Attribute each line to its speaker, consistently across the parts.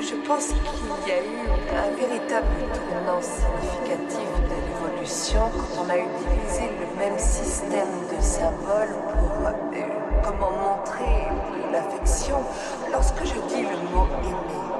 Speaker 1: Je pense qu'il y a eu un véritable tournant significatif de l'évolution quand on a utilisé le même système de symboles pour euh, comment montrer l'affection lorsque je dis le mot aimer.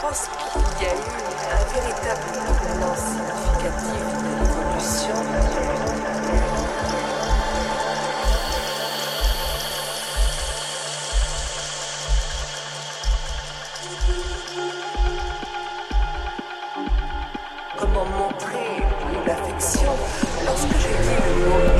Speaker 1: Pense qu'il y a eu un véritable tournant significatif de l'évolution. Comment montrer l'affection lorsque je dis le mot